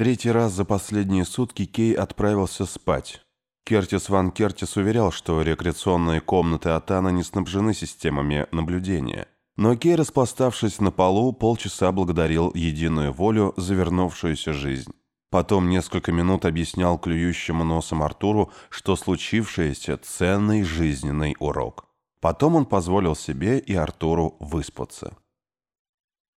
третий раз за последние сутки Кей отправился спать. Кертис Ван Кертис уверял, что рекреационные комнаты Атана не снабжены системами наблюдения. Но Кей, распластавшись на полу, полчаса благодарил единую волю за вернувшуюся жизнь. Потом несколько минут объяснял клюющему носом Артуру, что случившееся – ценный жизненный урок. Потом он позволил себе и Артуру выспаться.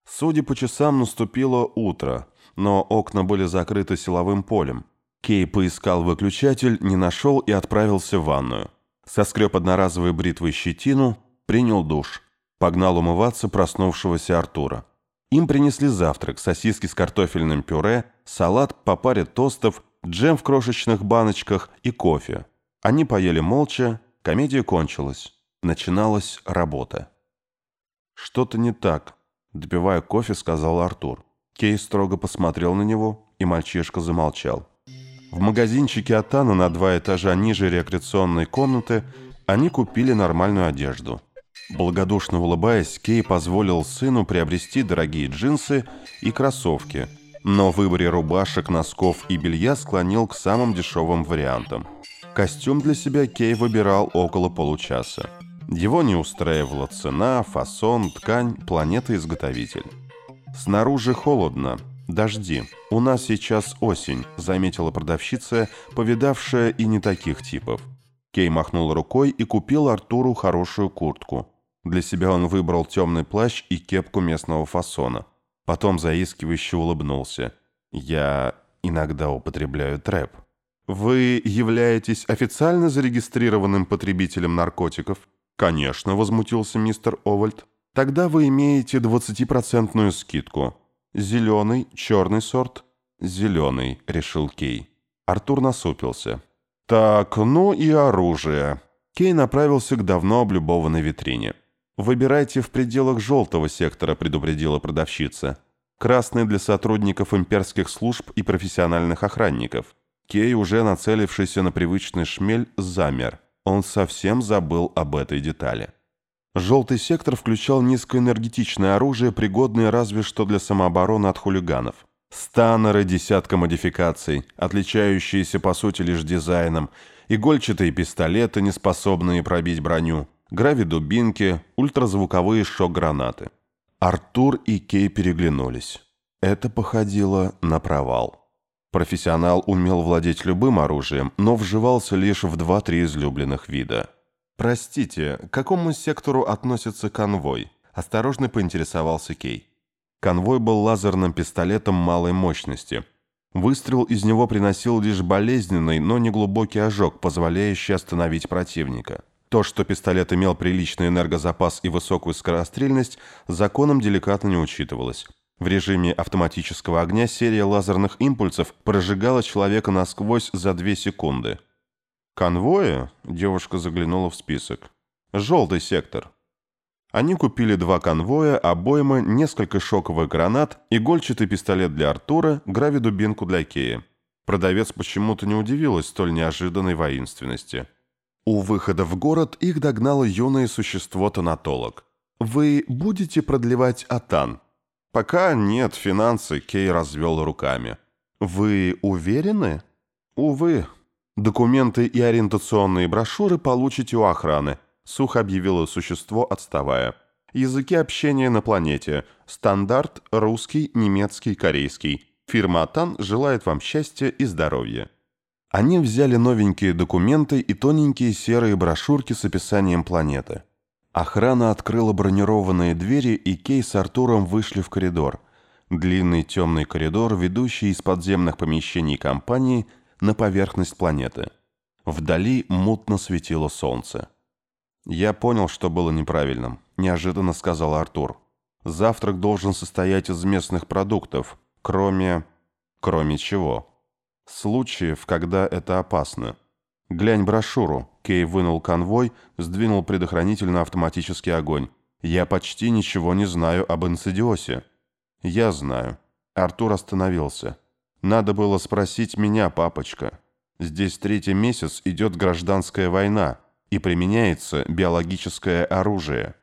Судя по часам, наступило утро, но окна были закрыты силовым полем. Кей поискал выключатель, не нашел и отправился в ванную. Соскреб одноразовой бритвой щетину, принял душ. Погнал умываться проснувшегося Артура. Им принесли завтрак, сосиски с картофельным пюре, салат по паре тостов, джем в крошечных баночках и кофе. Они поели молча, комедия кончилась. Начиналась работа. «Что-то не так», — допивая кофе, сказал Артур. Кей строго посмотрел на него, и мальчишка замолчал. В магазинчике Атана на два этажа ниже рекреационной комнаты они купили нормальную одежду. Благодушно улыбаясь, Кей позволил сыну приобрести дорогие джинсы и кроссовки, но в выборе рубашек, носков и белья склонил к самым дешевым вариантам. Костюм для себя Кей выбирал около получаса. Его не устраивала цена, фасон, ткань, планета-изготовитель. Снаружи холодно, дожди. У нас сейчас осень, заметила продавщица, повидавшая и не таких типов. Кей махнул рукой и купил Артуру хорошую куртку. Для себя он выбрал темный плащ и кепку местного фасона. Потом заискивающе улыбнулся. «Я иногда употребляю трэп». «Вы являетесь официально зарегистрированным потребителем наркотиков?» «Конечно», — возмутился мистер Овальд. «Тогда вы имеете 20% скидку. Зеленый, черный сорт?» «Зеленый», — решил Кей. Артур насупился. «Так, ну и оружие». Кей направился к давно облюбованной витрине. «Выбирайте в пределах желтого сектора», — предупредила продавщица. «Красный для сотрудников имперских служб и профессиональных охранников». Кей, уже нацелившийся на привычный шмель, замер. Он совсем забыл об этой детали. Желтый сектор включал низкоэнергетичное оружие, пригодное разве что для самообороны от хулиганов. Станнеры десятка модификаций, отличающиеся по сути лишь дизайном, игольчатые пистолеты, не способные пробить броню, гравидубинки, ультразвуковые шок-гранаты. Артур и Кей переглянулись. Это походило на провал. Профессионал умел владеть любым оружием, но вживался лишь в два-три излюбленных вида. «Простите, к какому сектору относится конвой?» – осторожно поинтересовался Кей. Конвой был лазерным пистолетом малой мощности. Выстрел из него приносил лишь болезненный, но неглубокий ожог, позволяющий остановить противника. То, что пистолет имел приличный энергозапас и высокую скорострельность, законом деликатно не учитывалось. В режиме автоматического огня серия лазерных импульсов прожигала человека насквозь за 2 секунды. «Конвои?» – девушка заглянула в список. «Желтый сектор». Они купили два конвоя, обоймы, несколько шоковых гранат, игольчатый пистолет для Артура, гравидубинку для Кея. Продавец почему-то не удивилась столь неожиданной воинственности. У выхода в город их догнало юное существо-тонатолог. «Вы будете продлевать Атан?» «Пока нет, финансы», — Кей развел руками. «Вы уверены?» «Увы. Документы и ориентационные брошюры получите у охраны», — сухо объявило существо, отставая. «Языки общения на планете. Стандарт русский, немецкий, корейский. Фирма «Атан» желает вам счастья и здоровья». Они взяли новенькие документы и тоненькие серые брошюрки с описанием планеты. Охрана открыла бронированные двери, и Кей с Артуром вышли в коридор. Длинный темный коридор, ведущий из подземных помещений компании на поверхность планеты. Вдали мутно светило солнце. «Я понял, что было неправильным», – неожиданно сказал Артур. «Завтрак должен состоять из местных продуктов, кроме... кроме чего? Случаев, когда это опасно. Глянь брошюру». Кей вынул конвой, сдвинул предохранитель на автоматический огонь. «Я почти ничего не знаю об инцидиосе». «Я знаю». Артур остановился. «Надо было спросить меня, папочка. Здесь третий месяц идет гражданская война, и применяется биологическое оружие».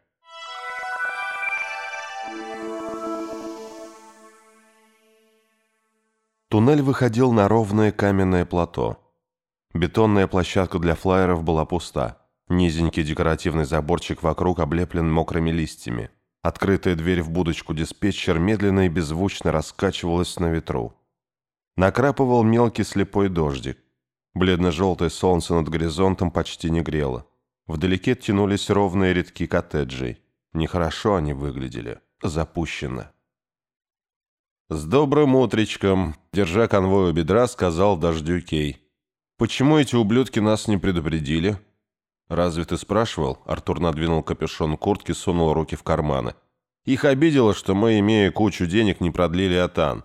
Туннель выходил на ровное каменное плато. Бетонная площадка для флайеров была пуста. Низенький декоративный заборчик вокруг облеплен мокрыми листьями. Открытая дверь в будочку диспетчер медленно и беззвучно раскачивалась на ветру. Накрапывал мелкий слепой дождик. Бледно-желтое солнце над горизонтом почти не грело. Вдалеке тянулись ровные рядки коттеджей. Нехорошо они выглядели. Запущено. «С добрым утречком!» Держа конвой у бедра, сказал дождю Кей. «Почему эти ублюдки нас не предупредили?» «Разве ты спрашивал?» Артур надвинул капюшон куртки, сунул руки в карманы. «Их обидело, что мы, имея кучу денег, не продлили Атан.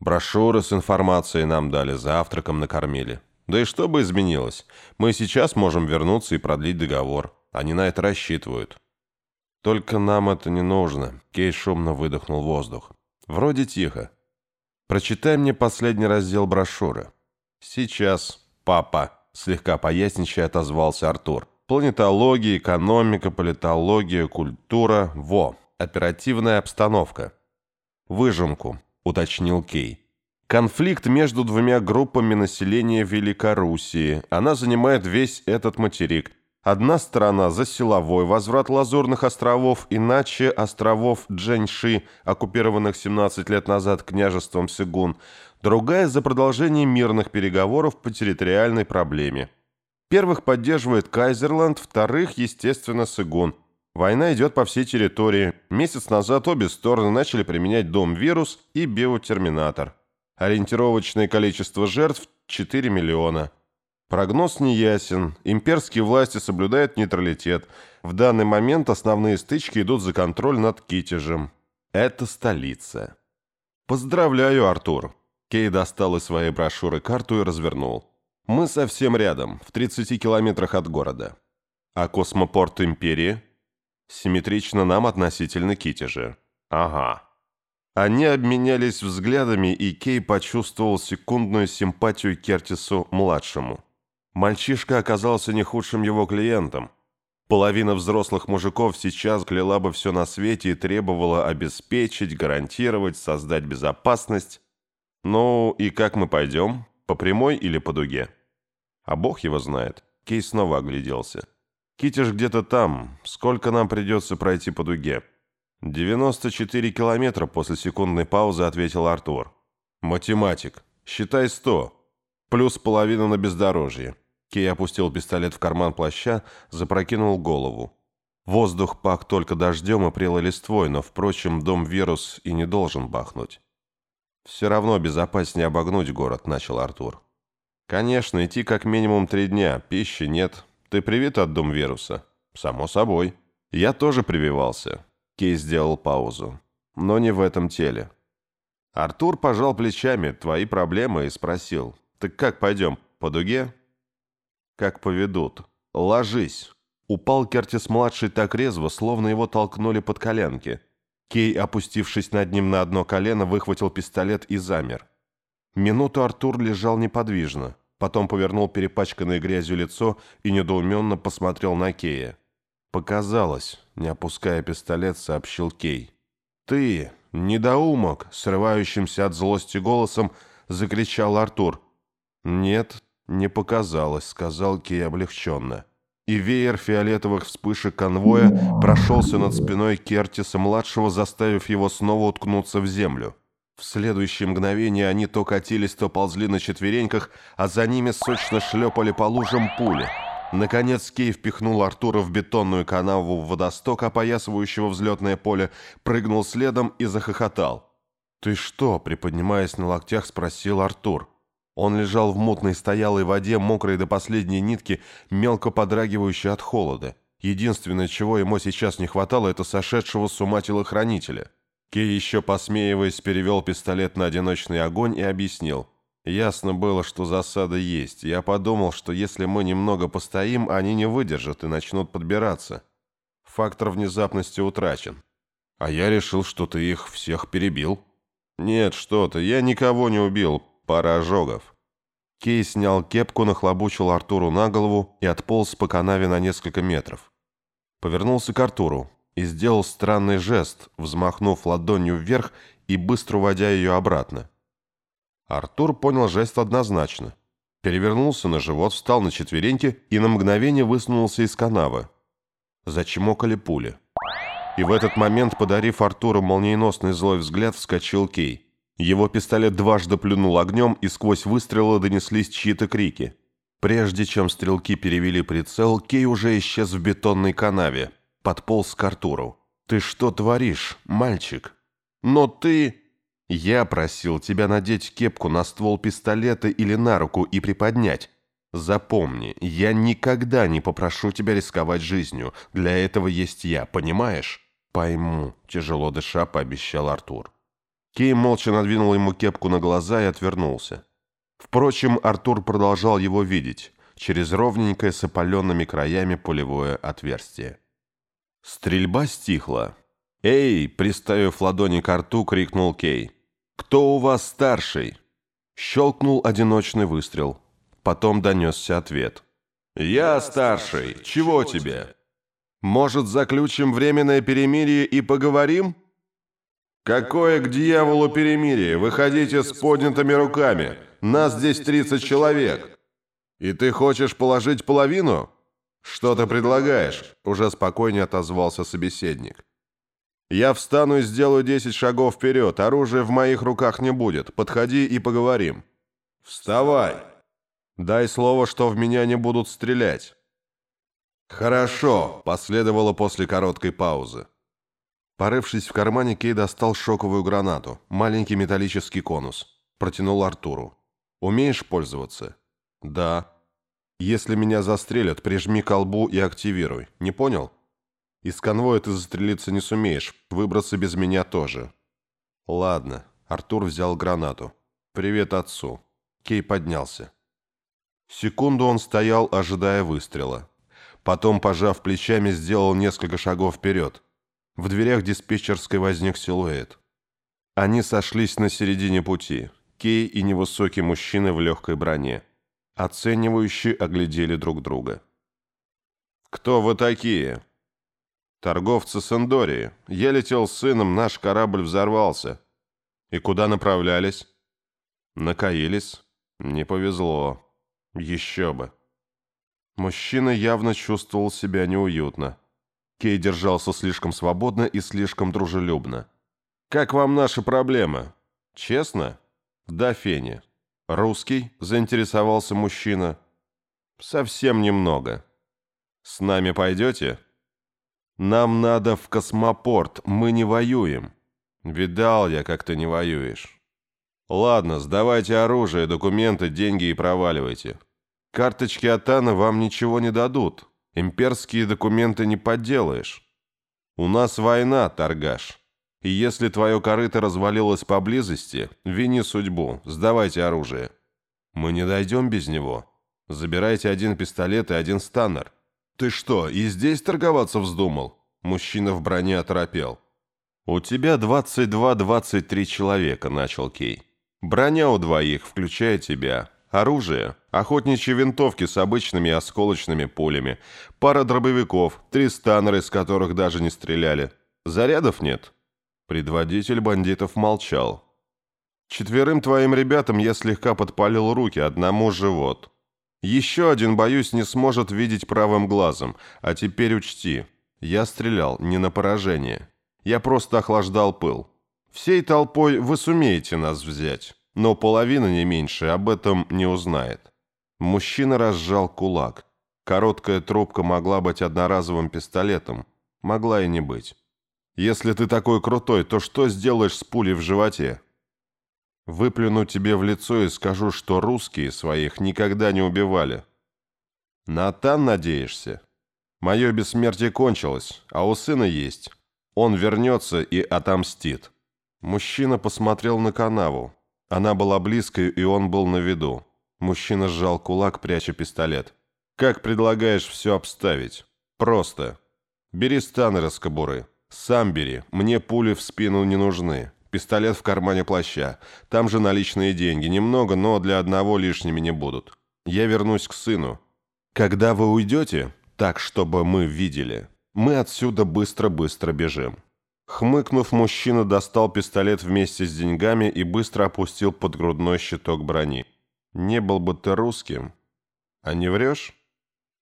Брошюры с информацией нам дали, завтраком накормили. Да и что бы изменилось? Мы сейчас можем вернуться и продлить договор. Они на это рассчитывают». «Только нам это не нужно», — Кей шумно выдохнул воздух. «Вроде тихо. Прочитай мне последний раздел брошюры». «Сейчас, папа», слегка поясничая отозвался Артур. Планетология, экономика, политология, культура. Во, оперативная обстановка. Выжимку, уточнил Кей. Конфликт между двумя группами населения Великоруссии. Она занимает весь этот материк. Одна сторона за силовой возврат Лазурных островов, иначе островов Джэньши, оккупированных 17 лет назад княжеством Сигун, другая за продолжение мирных переговоров по территориальной проблеме. Первых поддерживает Кайзерланд, вторых, естественно, Сигун. Война идет по всей территории. Месяц назад обе стороны начали применять Дом-вирус и биотерминатор. Ориентировочное количество жертв – 4 миллиона. Прогноз не ясен. Имперские власти соблюдают нейтралитет. В данный момент основные стычки идут за контроль над Китежем. Это столица. Поздравляю, Артур. Кей достал из своей брошюры карту и развернул. Мы совсем рядом, в 30 километрах от города. А космопорт Империи? Симметрично нам относительно Китежа. Ага. Они обменялись взглядами, и Кей почувствовал секундную симпатию Кертису-младшему. Мальчишка оказался не худшим его клиентом. Половина взрослых мужиков сейчас кляла бы все на свете и требовала обеспечить, гарантировать, создать безопасность. Ну и как мы пойдем? По прямой или по дуге? А бог его знает. Кей снова огляделся. Китиш где-то там. Сколько нам придется пройти по дуге? 94 километра после секундной паузы ответил Артур. Математик. Считай 100. Плюс половина на бездорожье. Кей опустил пистолет в карман плаща, запрокинул голову. Воздух пах только дождем и прелой листвой, но, впрочем, дом-вирус и не должен бахнуть. «Все равно безопаснее обогнуть город», — начал Артур. «Конечно, идти как минимум три дня, пищи нет. Ты привит от дом-вируса?» «Само собой. Я тоже прививался». Кей сделал паузу. «Но не в этом теле». Артур пожал плечами, твои проблемы, и спросил. «Так как пойдем, по дуге?» как поведут. Ложись!» Упал Кертис-младший так резво, словно его толкнули под коленки. Кей, опустившись над ним на одно колено, выхватил пистолет и замер. Минуту Артур лежал неподвижно, потом повернул перепачканное грязью лицо и недоуменно посмотрел на Кея. «Показалось», — не опуская пистолет, сообщил Кей. «Ты, недоумок!» — срывающимся от злости голосом закричал Артур. «Нет, «Не показалось», — сказал Кей облегченно. И веер фиолетовых вспышек конвоя прошелся над спиной Кертиса-младшего, заставив его снова уткнуться в землю. В следующее мгновение они то катились, то ползли на четвереньках, а за ними сочно шлепали по лужам пули. Наконец Кей впихнул Артура в бетонную канаву в водосток, опоясывающего взлетное поле, прыгнул следом и захохотал. «Ты что?» — приподнимаясь на локтях, спросил Артур. Он лежал в мутной стоялой воде, мокрой до последней нитки, мелко подрагивающей от холода. Единственное, чего ему сейчас не хватало, это сошедшего с ума телохранителя. Кей, еще посмеиваясь, перевел пистолет на одиночный огонь и объяснил. Ясно было, что засада есть. Я подумал, что если мы немного постоим, они не выдержат и начнут подбираться. Фактор внезапности утрачен. А я решил, что ты их всех перебил. Нет, что ты, я никого не убил пара ожогов. Кей снял кепку, нахлобучил Артуру на голову и отполз по канаве на несколько метров. Повернулся к Артуру и сделал странный жест, взмахнув ладонью вверх и быстро уводя ее обратно. Артур понял жест однозначно. Перевернулся на живот, встал на четвереньки и на мгновение высунулся из канавы. Зачмокали пули. И в этот момент, подарив Артуру молниеносный злой взгляд, вскочил Кей. Его пистолет дважды плюнул огнем, и сквозь выстрелы донеслись чьи-то крики. Прежде чем стрелки перевели прицел, Кей уже исчез в бетонной канаве, подполз к Артуру. «Ты что творишь, мальчик?» «Но ты...» «Я просил тебя надеть кепку на ствол пистолета или на руку и приподнять. Запомни, я никогда не попрошу тебя рисковать жизнью. Для этого есть я, понимаешь?» «Пойму», — тяжело дыша, пообещал Артур. Кей молча надвинул ему кепку на глаза и отвернулся. Впрочем, Артур продолжал его видеть через ровненькое с опаленными краями пулевое отверстие. Стрельба стихла. «Эй!» — приставив ладони к рту, крикнул Кей. «Кто у вас старший?» Щелкнул одиночный выстрел. Потом донесся ответ. «Я старший. Чего тебе?» «Может, заключим временное перемирие и поговорим?» «Какое к дьяволу перемирие? Выходите с поднятыми руками. Нас здесь 30 человек. И ты хочешь положить половину?» «Что ты предлагаешь?» – уже спокойнее отозвался собеседник. «Я встану и сделаю 10 шагов вперед. Оружия в моих руках не будет. Подходи и поговорим». «Вставай!» «Дай слово, что в меня не будут стрелять». «Хорошо», – последовало после короткой паузы. Порывшись в кармане, Кей достал шоковую гранату, маленький металлический конус. Протянул Артуру. «Умеешь пользоваться?» «Да». «Если меня застрелят, прижми колбу и активируй. Не понял?» «Из конвоя ты застрелиться не сумеешь. Выбросы без меня тоже». «Ладно». Артур взял гранату. «Привет отцу». Кей поднялся. Секунду он стоял, ожидая выстрела. Потом, пожав плечами, сделал несколько шагов вперед. В дверях диспетчерской возник силуэт. Они сошлись на середине пути. Кей и невысокий мужчина в легкой броне. Оценивающие оглядели друг друга. «Кто вы такие?» «Торговцы с. Я летел с сыном, наш корабль взорвался». «И куда направлялись?» «Накаились. Не повезло. Еще бы». Мужчина явно чувствовал себя неуютно. Кей держался слишком свободно и слишком дружелюбно. «Как вам наши проблемы?» «Честно?» «Да, Феня». «Русский?» – заинтересовался мужчина. «Совсем немного». «С нами пойдете?» «Нам надо в космопорт, мы не воюем». «Видал я, как ты не воюешь». «Ладно, сдавайте оружие, документы, деньги и проваливайте. Карточки Атана вам ничего не дадут. Имперские документы не подделаешь. У нас война, торгаш. И если твое корыто развалилось поблизости, вини судьбу, сдавайте оружие. Мы не дойдем без него. Забирайте один пистолет и один станнер. Ты что, и здесь торговаться вздумал? Мужчина в броне оторопел. «У тебя 22-23 человека», — начал Кей. «Броня у двоих, включая тебя. Оружие. Охотничьи винтовки с обычными осколочными пулями. Пара дробовиков, три станнера, из которых даже не стреляли. Зарядов нет. Предводитель бандитов молчал. Четверым твоим ребятам я слегка подпалил руки, одному живот. Еще один, боюсь, не сможет видеть правым глазом. А теперь учти, я стрелял не на поражение. Я просто охлаждал пыл. Всей толпой вы сумеете нас взять но половина не меньше об этом не узнает. Мужчина разжал кулак. Короткая трубка могла быть одноразовым пистолетом, могла и не быть. Если ты такой крутой, то что сделаешь с пулей в животе? Выплюну тебе в лицо и скажу, что русские своих никогда не убивали. На Тан надеешься? Мое бессмертие кончилось, а у сына есть. Он вернется и отомстит. Мужчина посмотрел на канаву, она была близкой, и он был на виду. Мужчина сжал кулак, пряча пистолет. «Как предлагаешь все обставить?» «Просто. Бери станнер из кобуры. Сам бери. Мне пули в спину не нужны. Пистолет в кармане плаща. Там же наличные деньги. Немного, но для одного лишними не будут. Я вернусь к сыну. Когда вы уйдете, так, чтобы мы видели, мы отсюда быстро-быстро бежим. Хмыкнув, мужчина достал пистолет вместе с деньгами и быстро опустил под грудной щиток брони. «Не был бы ты русским. А не врешь?»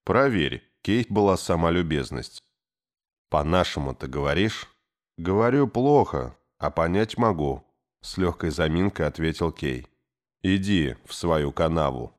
«Проверь». Кейт была сама любезность. «По-нашему ты говоришь?» «Говорю плохо, а понять могу», — с легкой заминкой ответил Кей. «Иди в свою канаву».